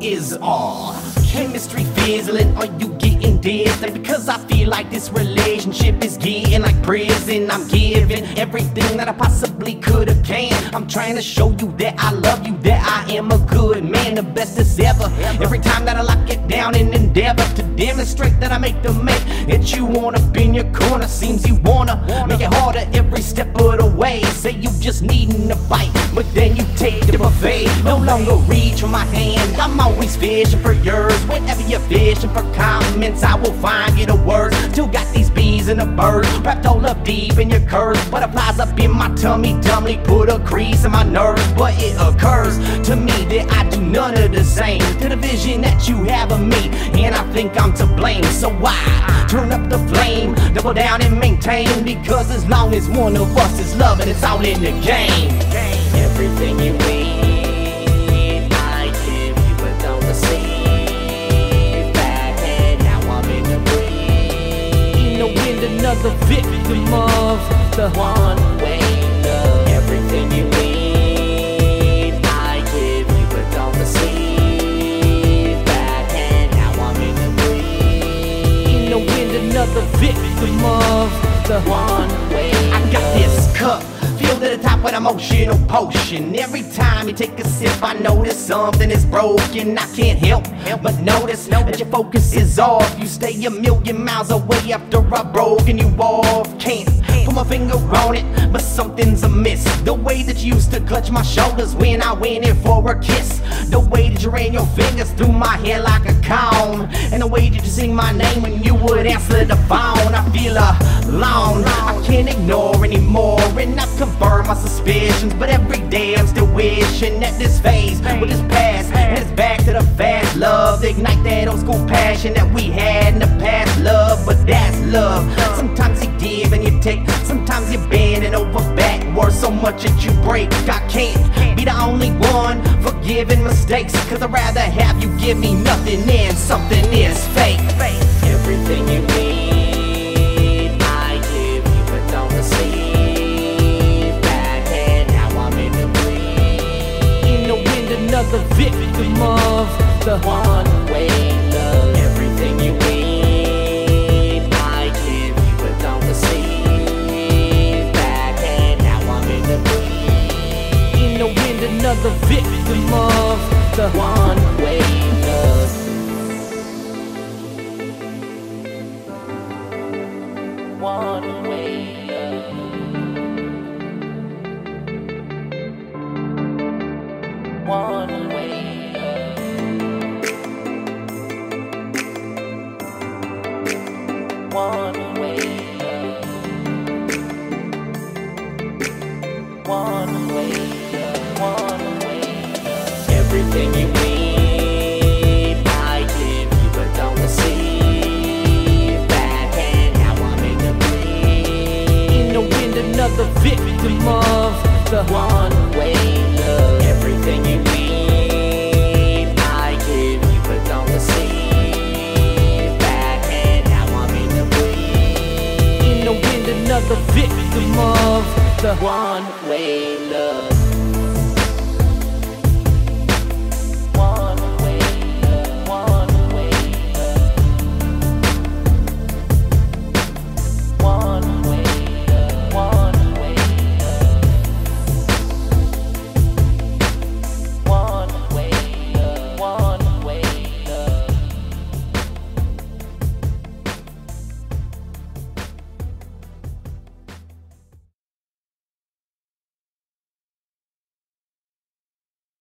is all. Chemistry fizzling, are you getting distant? Because I feel like this relationship is getting like prison. I'm giving everything that I possibly could have can. I'm trying to show you that I love you, that I am a good man, the best bestest ever. Every time that I lock it down and endeavor to demonstrate that I make the make that you wanna be in your corner. Seems you wanna make it harder every step of the way. Say you just needin' a bite, but then you take the buffet. No longer reach for my hand, I'm always fishing for yours. Whenever you're fishing for comments, I will find you the words. Still got these bees and the birds wrapped all up deep in your curves. Butterflies up in my tummy, dumbly put a crease in my nerves. But it occurs to me that I do none of the same to the vision that you have of me, and I think I'm to blame. So why turn up the flame, double down and maintain? Because as long as one of us is loving, it's all in the game. Everything you need, I give you, don't receive back. And now I'm in the green. No wind, another victim of the One way another victim of the one way. I got this cup. Filled to the top with emotional potion. Every time you take a sip, I notice something is broken. I can't help but notice that your focus is off. You stay a million miles away after I've broken you off. Can't put my finger on it, but something's amiss. Used to clutch my shoulders when I went in for a kiss. The way that you ran your fingers through my hair like a comb. And the way that you sing my name when you would answer the phone. I feel alone. I can't ignore anymore. And I've confirmed my suspicions. But every day I'm still wishing that this phase would just pass. And it's back to the fast love. Ignite that old school passion that we had in the past. Love, but that's love. Much that you break. I can't be the only one forgiving mistakes. Cause I'd rather have you give me nothing than something is fake. Everything you need, I give you, but don't receive now I'm in the wind, another victim of the One way another victim of the One way love. One victim of the One way love. Everything you need, I give you, but don't receive back. And now I'm in the green. no wind, another victim of the One way love.